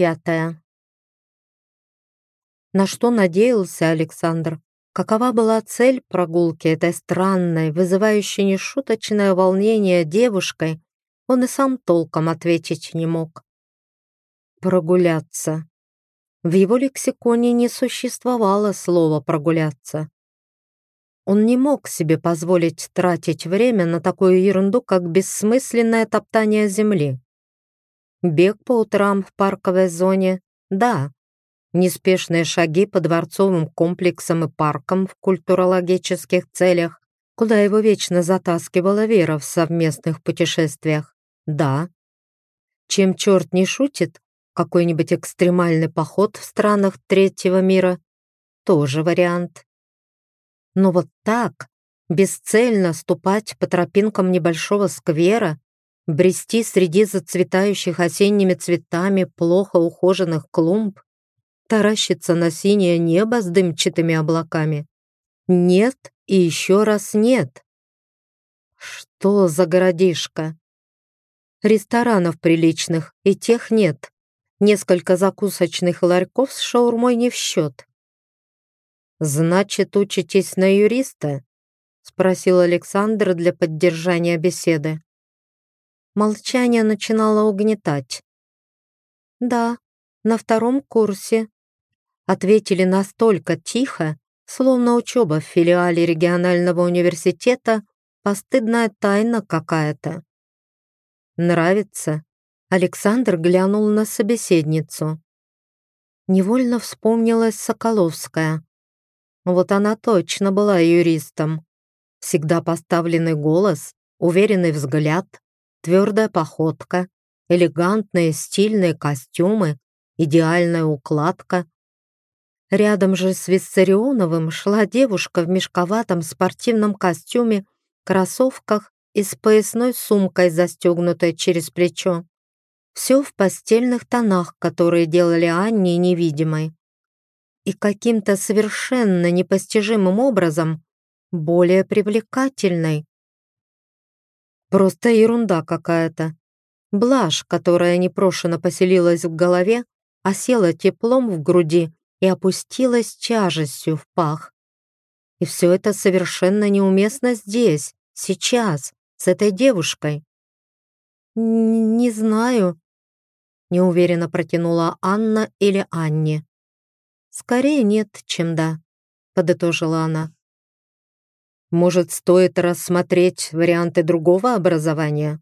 пятая. На что надеялся Александр? Какова была цель прогулки этой странной, вызывающей нешуточное волнение девушкой, он и сам толком ответить не мог. Прогуляться. В его лексиконе не существовало слова «прогуляться». Он не мог себе позволить тратить время на такую ерунду, как бессмысленное топтание земли. Бег по утрам в парковой зоне – да. Неспешные шаги по дворцовым комплексам и паркам в культурологических целях, куда его вечно затаскивала Вера в совместных путешествиях – да. Чем черт не шутит, какой-нибудь экстремальный поход в странах третьего мира – тоже вариант. Но вот так, бесцельно ступать по тропинкам небольшого сквера, брести среди зацветающих осенними цветами плохо ухоженных клумб, таращиться на синее небо с дымчатыми облаками. Нет и еще раз нет. Что за городишко? Ресторанов приличных и тех нет. Несколько закусочных ларьков с шаурмой не в счет. «Значит, учитесь на юриста?» — спросил Александр для поддержания беседы. Молчание начинало угнетать. «Да, на втором курсе», — ответили настолько тихо, словно учеба в филиале регионального университета — постыдная тайна какая-то. «Нравится?» Александр глянул на собеседницу. Невольно вспомнилась Соколовская. Вот она точно была юристом. Всегда поставленный голос, уверенный взгляд, твердая походка, элегантные стильные костюмы, идеальная укладка. Рядом же с Виссарионовым шла девушка в мешковатом спортивном костюме, кроссовках и с поясной сумкой, застегнутой через плечо. Все в постельных тонах, которые делали Анне невидимой и каким-то совершенно непостижимым образом более привлекательной. Просто ерунда какая-то. Блажь, которая непрошено поселилась в голове, осела теплом в груди и опустилась тяжестью в пах. И все это совершенно неуместно здесь, сейчас, с этой девушкой. «Не знаю», — неуверенно протянула Анна или Анне. «Скорее нет, чем да», — подытожила она. «Может, стоит рассмотреть варианты другого образования?»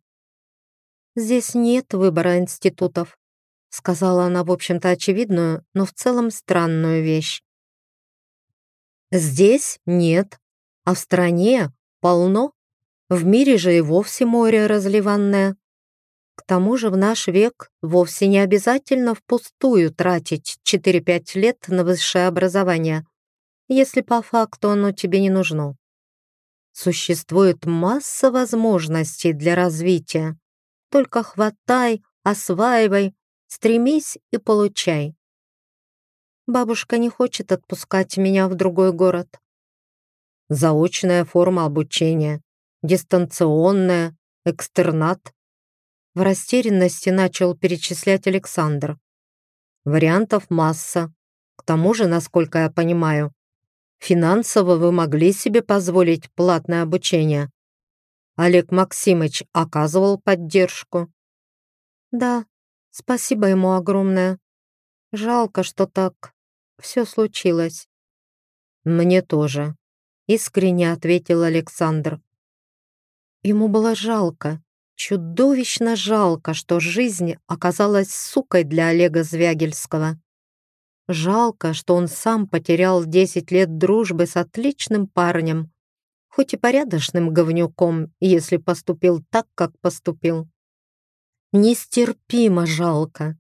«Здесь нет выбора институтов», — сказала она, в общем-то, очевидную, но в целом странную вещь. «Здесь нет, а в стране полно. В мире же и вовсе море разливанное. К тому же в наш век вовсе не обязательно впустую тратить 4-5 лет на высшее образование, если по факту оно тебе не нужно. Существует масса возможностей для развития. Только хватай, осваивай, стремись и получай. Бабушка не хочет отпускать меня в другой город. Заочная форма обучения, дистанционная, экстернат в растерянности начал перечислять Александр. Вариантов масса. К тому же, насколько я понимаю, финансово вы могли себе позволить платное обучение. Олег Максимович оказывал поддержку. Да, спасибо ему огромное. Жалко, что так все случилось. Мне тоже, искренне ответил Александр. Ему было жалко, Чудовищно жалко, что жизнь оказалась сукой для Олега Звягельского. Жалко, что он сам потерял 10 лет дружбы с отличным парнем, хоть и порядочным говнюком, если поступил так, как поступил. Нестерпимо жалко.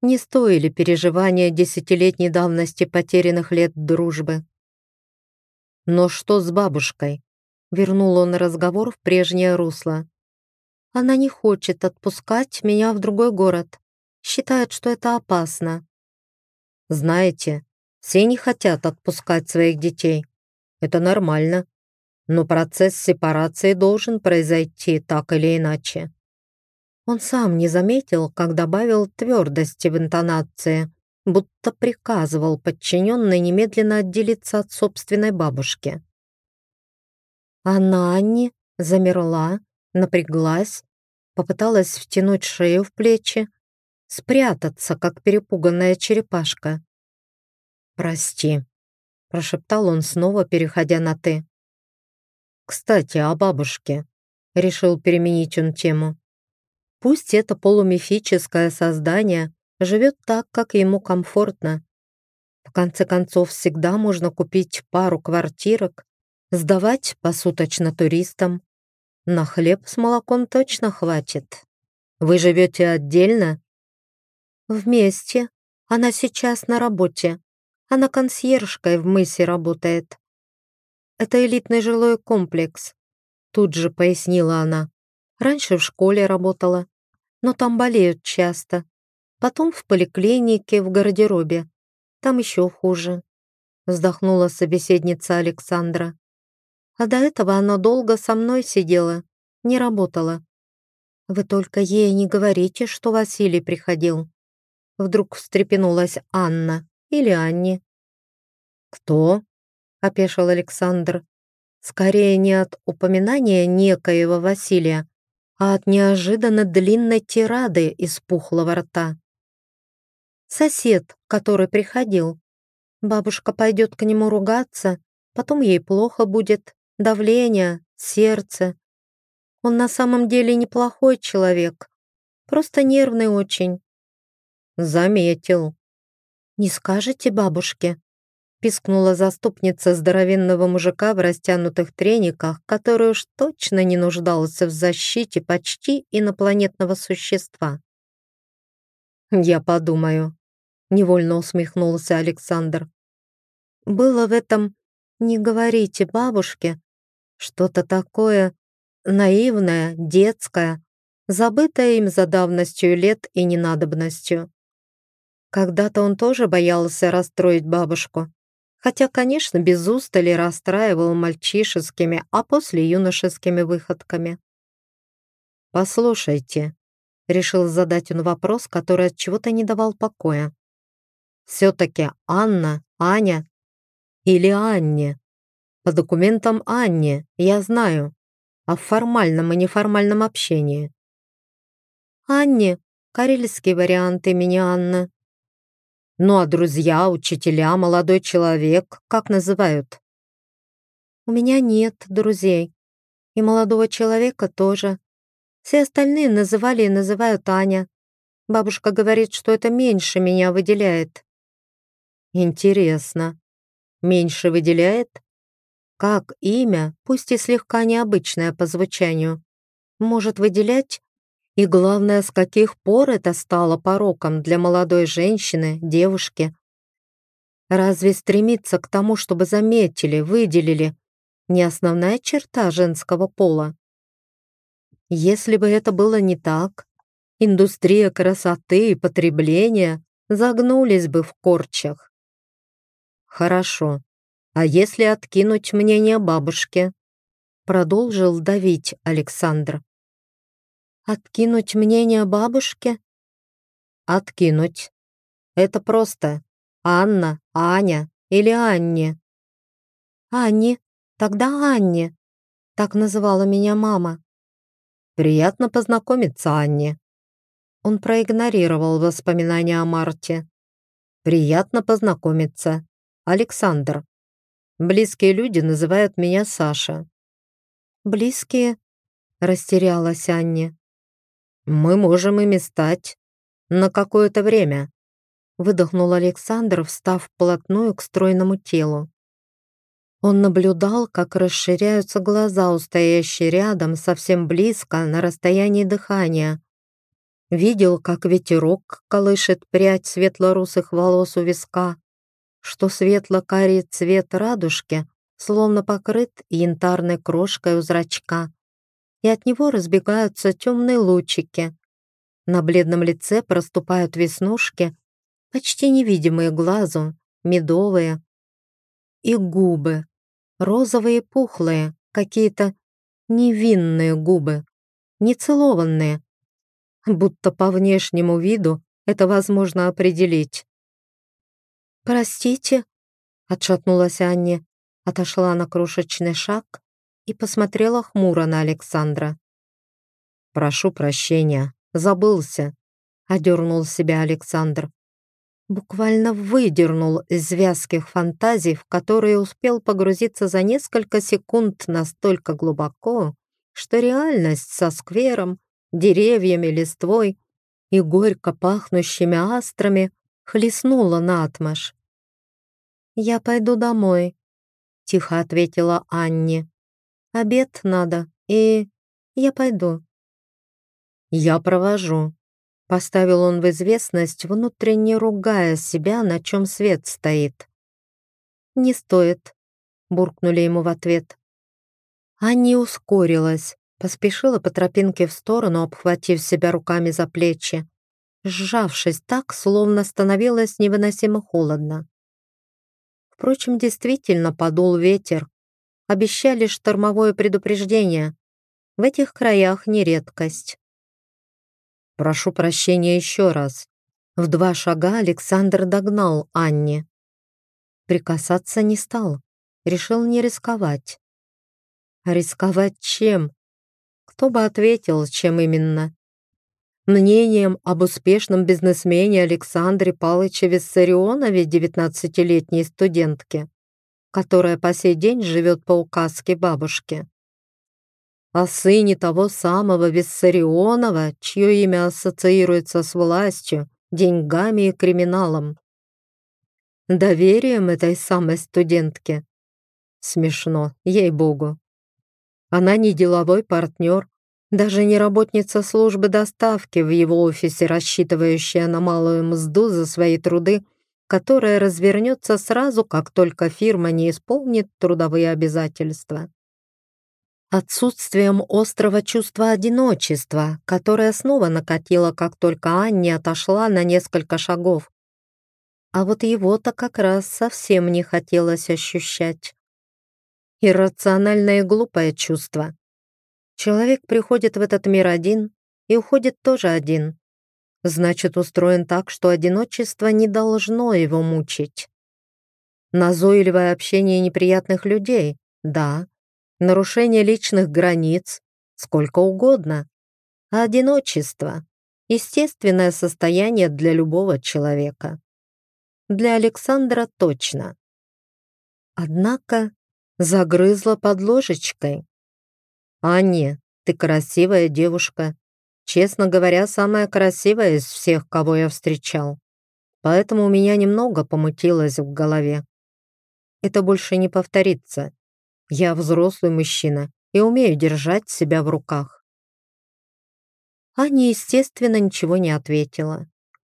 Не стоили переживания десятилетней давности потерянных лет дружбы. Но что с бабушкой? Вернул он разговор в прежнее русло. Она не хочет отпускать меня в другой город. Считает, что это опасно. Знаете, все не хотят отпускать своих детей. Это нормально. Но процесс сепарации должен произойти так или иначе. Он сам не заметил, как добавил твердости в интонации, будто приказывал подчиненной немедленно отделиться от собственной бабушки. А Нанни замерла, напряглась, попыталась втянуть шею в плечи, спрятаться, как перепуганная черепашка. «Прости», — прошептал он снова, переходя на «ты». «Кстати, о бабушке», — решил переменить он тему. «Пусть это полумифическое создание живет так, как ему комфортно. В конце концов, всегда можно купить пару квартирок, сдавать посуточно туристам. На хлеб с молоком точно хватит. Вы живете отдельно?» «Вместе. Она сейчас на работе. Она консьержкой в мысе работает. Это элитный жилой комплекс. Тут же пояснила она. Раньше в школе работала, но там болеют часто. Потом в поликлинике, в гардеробе. Там еще хуже. Вздохнула собеседница Александра. А до этого она долго со мной сидела, не работала. Вы только ей не говорите, что Василий приходил. Вдруг встрепенулась Анна или Анни. «Кто?» — опешил Александр. Скорее не от упоминания некоего Василия, а от неожиданно длинной тирады из пухлого рта. Сосед, который приходил. Бабушка пойдет к нему ругаться, потом ей плохо будет, давление, сердце. Он на самом деле неплохой человек, просто нервный очень. Заметил. Не скажете бабушке? пискнула заступница здоровенного мужика в растянутых трениках, который уж точно не нуждался в защите почти инопланетного существа. «Я подумаю», — невольно усмехнулся Александр. «Было в этом «не говорите бабушке» что-то такое наивное, детское, забытое им за давностью лет и ненадобностью. Когда-то он тоже боялся расстроить бабушку, хотя, конечно, без устали расстраивал мальчишескими, а после юношескими выходками. «Послушайте», — решил задать он вопрос, который от чего-то не давал покоя. «Все-таки Анна, Аня или Анне? По документам Анне, я знаю, а в формальном и неформальном общении». «Анне, карельский вариант имени Анна», ну а друзья, учителя, молодой человек, как называют? У меня нет друзей. И молодого человека тоже. Все остальные называли и называют Аня. Бабушка говорит, что это меньше меня выделяет. Интересно. Меньше выделяет? Как имя, пусть и слегка необычное по звучанию, может выделять и главное, с каких пор это стало пороком для молодой женщины, девушки? Разве стремиться к тому, чтобы заметили, выделили, не основная черта женского пола? Если бы это было не так, индустрия красоты и потребления загнулись бы в корчах. Хорошо, а если откинуть мнение бабушки? Продолжил давить Александр. Откинуть мнение бабушки? Откинуть. Это просто. Анна, Аня или Анне. Анне. Тогда Анне. Так называла меня мама. Приятно познакомиться, Анне. Он проигнорировал воспоминания о Марте. Приятно познакомиться. Александр. Близкие люди называют меня Саша. Близкие? Растерялась Анне. «Мы можем ими стать. На какое-то время», — выдохнул Александр, встав вплотную к стройному телу. Он наблюдал, как расширяются глаза у рядом, совсем близко, на расстоянии дыхания. Видел, как ветерок колышет прядь светло-русых волос у виска, что светло-карий цвет радужки словно покрыт янтарной крошкой у зрачка и от него разбегаются темные лучики. На бледном лице проступают веснушки, почти невидимые глазу, медовые. И губы, розовые пухлые, какие-то невинные губы, нецелованные. будто по внешнему виду это возможно определить. «Простите», — отшатнулась Анне, отошла на крошечный шаг и посмотрела хмуро на Александра. «Прошу прощения, забылся», — одернул себя Александр. Буквально выдернул из вязких фантазий, в которые успел погрузиться за несколько секунд настолько глубоко, что реальность со сквером, деревьями, листвой и горько пахнущими астрами хлестнула наотмашь. «Я пойду домой», — тихо ответила Анне. «Обед надо, и я пойду». «Я провожу», — поставил он в известность, внутренне ругая себя, на чем свет стоит. «Не стоит», — буркнули ему в ответ. Анни ускорилась, поспешила по тропинке в сторону, обхватив себя руками за плечи, сжавшись так, словно становилось невыносимо холодно. Впрочем, действительно подул ветер. Обещали штормовое предупреждение. В этих краях не редкость. «Прошу прощения еще раз». В два шага Александр догнал Анне. Прикасаться не стал, решил не рисковать. Рисковать чем? Кто бы ответил, чем именно? Мнением об успешном бизнесмене Александре Палыче Виссарионове, 19-летней студентке, которая по сей день живет по указке бабушки. О сыне того самого Виссарионова, чье имя ассоциируется с властью, деньгами и криминалом. Доверием этой самой студентке. Смешно, ей-богу. Она не деловой партнер, даже не работница службы доставки в его офисе, рассчитывающая на малую мзду за свои труды, которая развернется сразу, как только фирма не исполнит трудовые обязательства. Отсутствием острого чувства одиночества, которое снова накатило, как только Анне отошла на несколько шагов. А вот его-то как раз совсем не хотелось ощущать иррациональное и глупое чувство. Человек приходит в этот мир один и уходит тоже один. Значит, устроен так, что одиночество не должно его мучить. Назойливое общение неприятных людей, да. Нарушение личных границ, сколько угодно. А одиночество — естественное состояние для любого человека. Для Александра точно. Однако Загрызла под ложечкой. «Анне, ты красивая девушка. Честно говоря, самая красивая из всех, кого я встречал. Поэтому у меня немного помутилось в голове. Это больше не повторится. Я взрослый мужчина и умею держать себя в руках». Аня, естественно, ничего не ответила.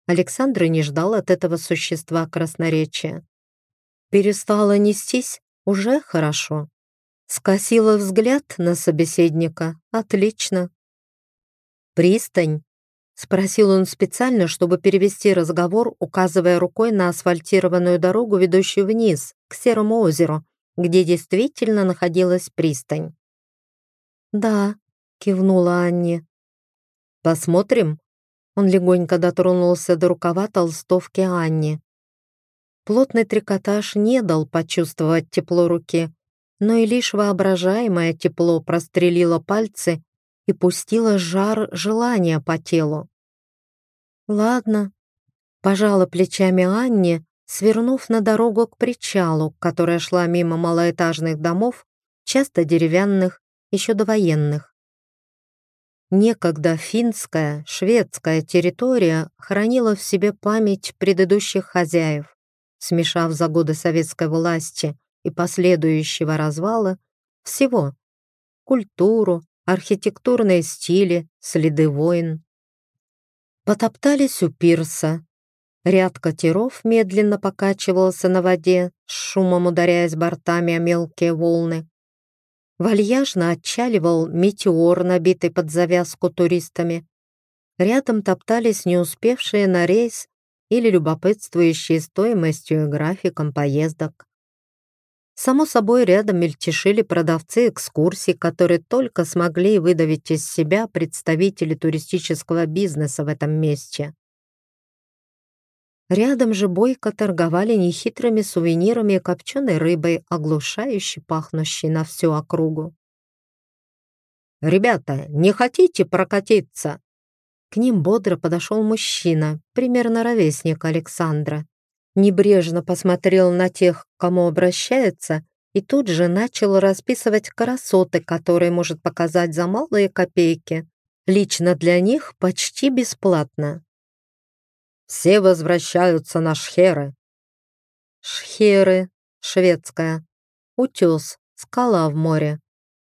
Александра не ждал от этого существа красноречия. Перестала нестись уже хорошо. Скосила взгляд на собеседника. Отлично. «Пристань?» — спросил он специально, чтобы перевести разговор, указывая рукой на асфальтированную дорогу, ведущую вниз, к Серому озеру, где действительно находилась пристань. «Да», — кивнула Анне. «Посмотрим?» Он легонько дотронулся до рукава толстовки Анни. Плотный трикотаж не дал почувствовать тепло руки, но и лишь воображаемое тепло прострелило пальцы и пустило жар желания по телу. «Ладно», — пожала плечами Анне, свернув на дорогу к причалу, которая шла мимо малоэтажных домов, часто деревянных, еще довоенных. Некогда финская, шведская территория хранила в себе память предыдущих хозяев смешав за годы советской власти и последующего развала всего — культуру, архитектурные стили, следы войн. Потоптались у пирса. Ряд катеров медленно покачивался на воде, с шумом ударяясь бортами о мелкие волны. Вальяжно отчаливал метеор, набитый под завязку туристами. Рядом топтались не успевшие на рейс или любопытствующие стоимостью и графиком поездок. Само собой, рядом мельтешили продавцы экскурсий, которые только смогли выдавить из себя представители туристического бизнеса в этом месте. Рядом же бойко торговали нехитрыми сувенирами и копченой рыбой, оглушающе пахнущей на всю округу. «Ребята, не хотите прокатиться?» К ним бодро подошел мужчина, примерно ровесник Александра небрежно посмотрел на тех, к кому обращается, и тут же начал расписывать красоты, которые может показать за малые копейки. Лично для них почти бесплатно. Все возвращаются на Шхеры. Шхеры, шведская. Утес, скала в море.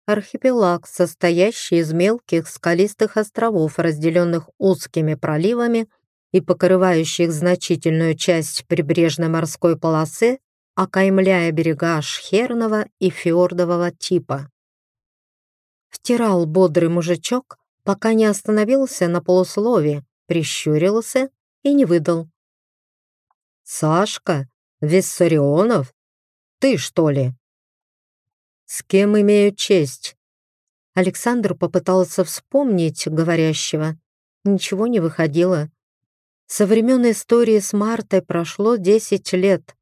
Архипелаг, состоящий из мелких скалистых островов, разделенных узкими проливами и покрывающих значительную часть прибрежной морской полосы, окаймляя берега шхерного и фьордового типа. Втирал бодрый мужичок, пока не остановился на полуслове, прищурился и не выдал. «Сашка? Виссарионов? Ты, что ли?» «С кем имею честь?» Александр попытался вспомнить говорящего. Ничего не выходило. Со времен истории с Мартой прошло 10 лет,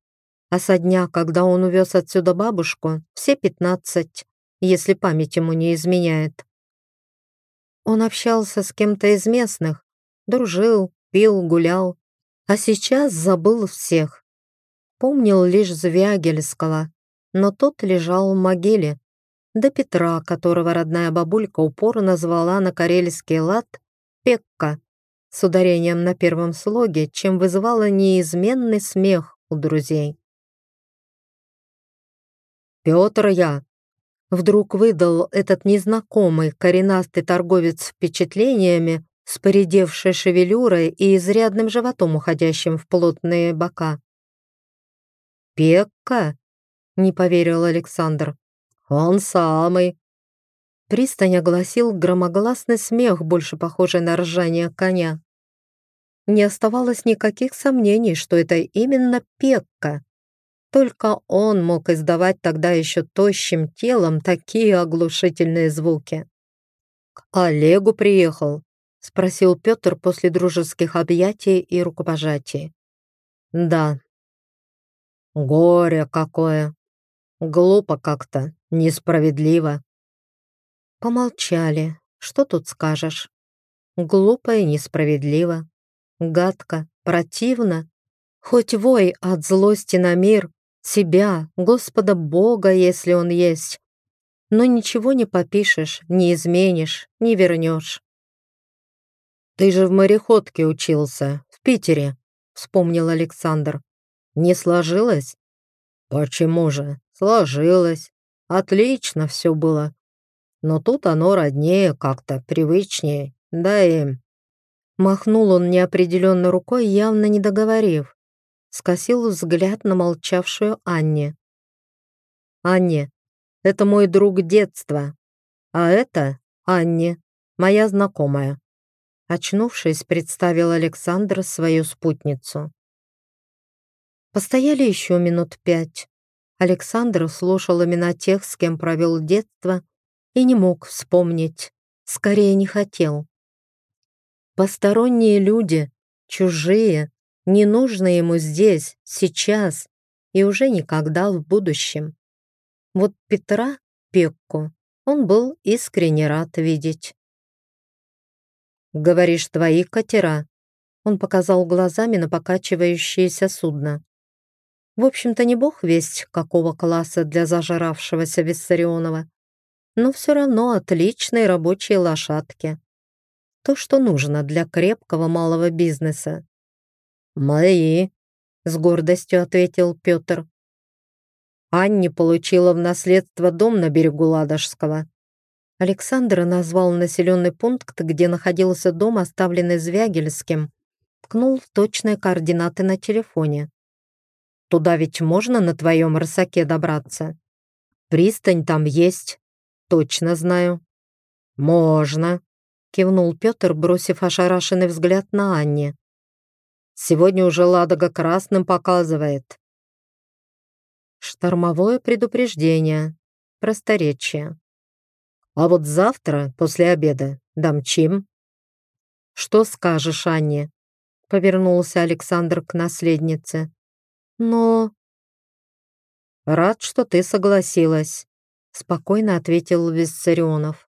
а со дня, когда он увез отсюда бабушку, все 15, если память ему не изменяет. Он общался с кем-то из местных, дружил, пил, гулял, а сейчас забыл всех. Помнил лишь Звягельского, но тот лежал в могиле, до Петра, которого родная бабулька упорно звала на карельский лад Пекка с ударением на первом слоге, чем вызывало неизменный смех у друзей. «Петр я!» Вдруг выдал этот незнакомый коренастый торговец впечатлениями с поредевшей шевелюрой и изрядным животом, уходящим в плотные бока. «Пекка?» — не поверил Александр. «Он самый!» Пристань огласил громогласный смех, больше похожий на ржание коня. Не оставалось никаких сомнений, что это именно Пекка. Только он мог издавать тогда еще тощим телом такие оглушительные звуки. «К Олегу приехал?» — спросил Петр после дружеских объятий и рукопожатий. «Да». «Горе какое! Глупо как-то, несправедливо. Помолчали. Что тут скажешь? Глупо и несправедливо. Гадко, противно. Хоть вой от злости на мир, себя, Господа Бога, если он есть. Но ничего не попишешь, не изменишь, не вернешь. «Ты же в мореходке учился, в Питере», — вспомнил Александр. «Не сложилось?» «Почему же? Сложилось. Отлично все было но тут оно роднее как-то, привычнее, да и...» Махнул он неопределенно рукой, явно не договорив. Скосил взгляд на молчавшую Анне. «Анне, это мой друг детства, а это Анне, моя знакомая». Очнувшись, представил Александр свою спутницу. Постояли еще минут пять. Александр слушал имена тех, с кем провел детство, и не мог вспомнить, скорее не хотел. Посторонние люди, чужие, не нужны ему здесь, сейчас и уже никогда в будущем. Вот Петра, Пекку, он был искренне рад видеть. «Говоришь, твои катера?» Он показал глазами на покачивающееся судно. В общем-то, не бог весть, какого класса для зажравшегося Виссарионова но все равно отличные рабочие лошадки. То, что нужно для крепкого малого бизнеса. «Мои», — с гордостью ответил Петр. Анне получила в наследство дом на берегу Ладожского. Александр назвал населенный пункт, где находился дом, оставленный Звягельским, ткнул в точные координаты на телефоне. «Туда ведь можно на твоем рысаке добраться? Пристань там есть, точно знаю». «Можно», — кивнул Петр, бросив ошарашенный взгляд на Анне. «Сегодня уже Ладога красным показывает». Штормовое предупреждение. Просторечие. А вот завтра, после обеда, дамчим. Что скажешь, Анне? Повернулся Александр к наследнице. Но... Рад, что ты согласилась, спокойно ответил Виссарионов.